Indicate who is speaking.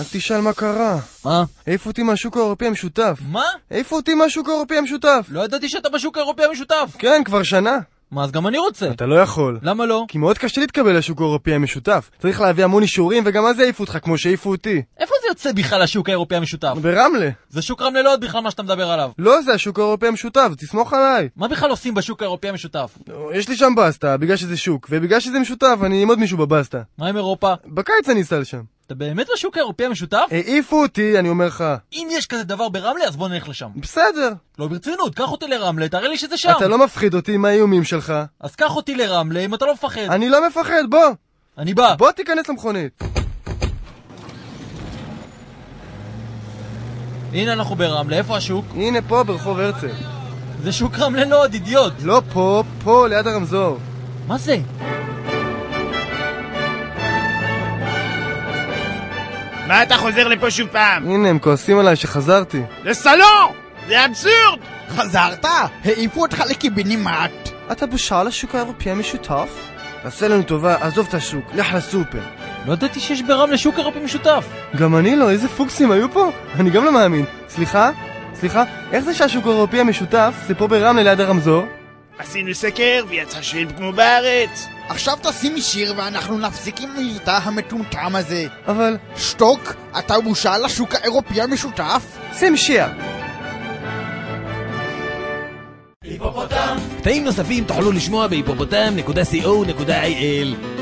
Speaker 1: אל תשאל מה קרה.
Speaker 2: מה?
Speaker 1: העיפו אותי מהשוק האירופי המשותף.
Speaker 2: מה?
Speaker 1: העיפו אותי מהשוק האירופי המשותף.
Speaker 2: לא ידעתי שאתה בשוק האירופי המשותף.
Speaker 1: כן, כבר שנה.
Speaker 2: מה, אז גם אני רוצה.
Speaker 1: אתה לא יכול.
Speaker 2: למה לא?
Speaker 1: כי מאוד קשה להתקבל לשוק האירופי המשותף. צריך להביא המון אישורים וגם אז יעיפו אותך כמו שהעיפו אותי.
Speaker 2: איפה זה יוצא בכלל השוק האירופי המשותף?
Speaker 1: ברמלה.
Speaker 2: זה שוק רמלה לא עוד בכלל מה שאתה מדבר עליו.
Speaker 1: לא, זה השוק האירופי המשותף, תסמוך עליי.
Speaker 2: מה בכלל עושים בשוק האירופי המשותף?
Speaker 1: יש לי שם בסטה, בגלל שזה שוק, ובגלל שזה משותף, אני עם עוד מישהו בבסטה.
Speaker 2: מה עם אירופה?
Speaker 1: בקיץ אני אסע לשם.
Speaker 2: אתה באמת בשוק האירופי המשותף?
Speaker 1: העיפו אותי, אני אומר לך.
Speaker 2: אם יש כזה דבר ברמלה, אז בוא נלך לשם.
Speaker 1: בסדר.
Speaker 2: לא ברצינות, קח אותי לרמלה, תראה לי שזה שם.
Speaker 1: אתה לא מפחיד אותי עם האיומים שלך.
Speaker 2: אז קח אותי לרמלה אם אתה לא מפחד.
Speaker 1: אני לא מפחד, בוא.
Speaker 2: אני בא.
Speaker 1: בוא תיכנס למכונית.
Speaker 2: הנה אנחנו ברמלה, איפה השוק?
Speaker 1: הנה פה ברחוב הרצל.
Speaker 2: זה שוק רמלה לא עוד, אידיוט.
Speaker 1: לא פה, פה ליד הרמזור.
Speaker 2: מה זה?
Speaker 3: מה אתה חוזר לפה שוב פעם?
Speaker 1: הנה, הם כועסים עליי שחזרתי.
Speaker 3: לסלון! זה אבסורד!
Speaker 4: חזרת? העיפו אותך לקיבינימט.
Speaker 1: אתה בושה לשוק האירופי המשותף? תעשה לנו טובה, עזוב את השוק, לך לסופר.
Speaker 2: לא ידעתי שיש ברמלה שוק אירופי משותף.
Speaker 1: גם אני לא, איזה פוקסים היו פה? אני גם לא מאמין. סליחה? סליחה? איך זה שהשוק האירופי המשותף זה פה ברמלה ליד הרמזור?
Speaker 3: עשינו סקר ויצא שאין כמו בארץ.
Speaker 4: עכשיו תשימי שיר ואנחנו נפסיק עם המבטא המטומטם הזה.
Speaker 1: אבל...
Speaker 4: שתוק, אתה בושה לשוק האירופי המשותף?
Speaker 1: שים שיר!
Speaker 5: קטעים נוספים תוכלו לשמוע בהיפופוטם.co.il